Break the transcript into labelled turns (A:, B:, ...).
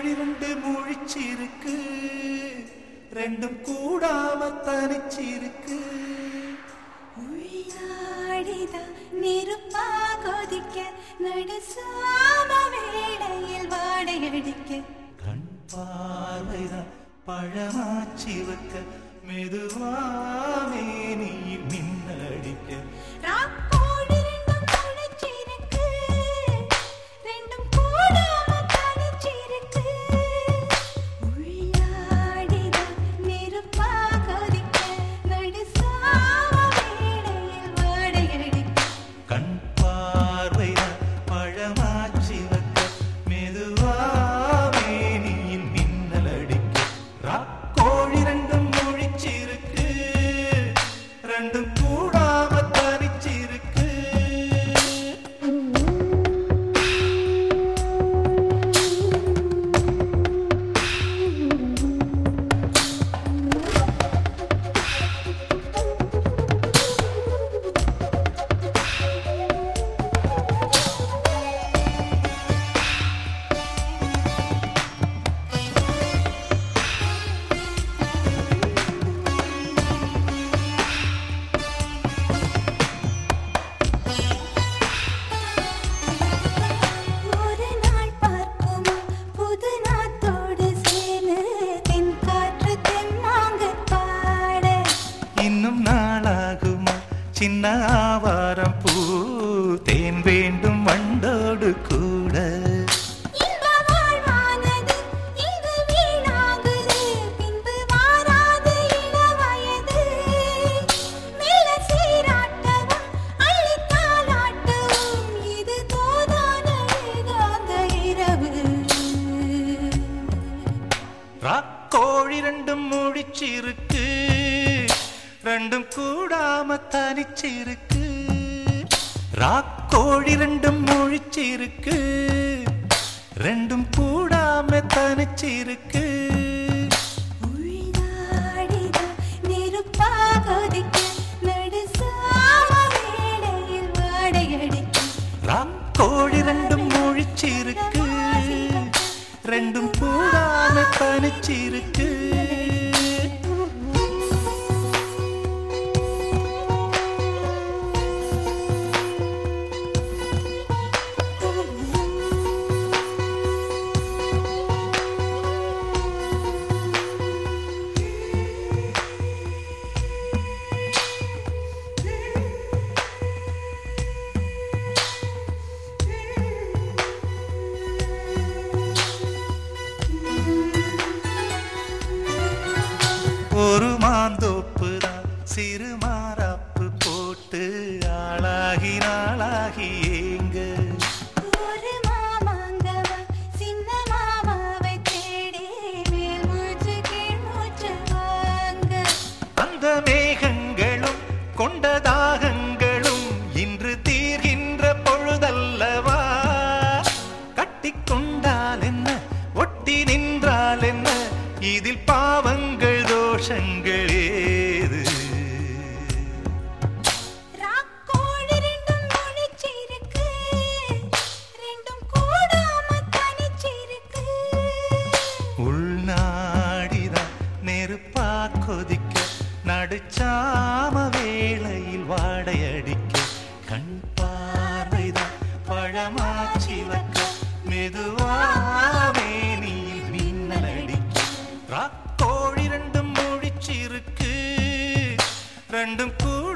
A: கோழி ரெண்டு
B: முழிச்சிருக்கு. ரெண்டும் கூடாம தனிச்சிருக்கு. நெருப்பா கொதிக்க நடுசாம வேளையில் வாடையடிக்க.
A: கண் பார்வைதான் பழமாச்சி வைக்க மெதுவாமே நீ மின்னடிக்க சின்ன ஆவாரம் பூ தேன் வேண்டும் வண்டோடு கூட. ராக்கோழி ரெண்டும் முழிச்சிருக்கு ரெண்டும் கூடாம தனிச்சிருக்கு. ராக்கோழி ரெண்டும் முழிச்சிருக்கு. ரெண்டும் கூடாம தனிச்சிருக்கு. ராக்கோழி ரெண்டும் முழிச்சிருக்கு. ரெண்டும் கூடாம தனிச்சிருக்கு. சிறு மாறாப்பு போட்டு ஆளாகி நாளாகி ஏங்க. மேகங்களும் கொண்ட தாகங்களும் இன்று தீர்கின்ற பொழுதல்லவா? கட்டிக்கொண்டால் என்ன ஒட்டி நின்றால் என்ன? இதில் பாவங்கள் தோஷங்கள். ராக்கோழி ரெண்டும் முழிச்சிருக்கு ரெண்டும் கூ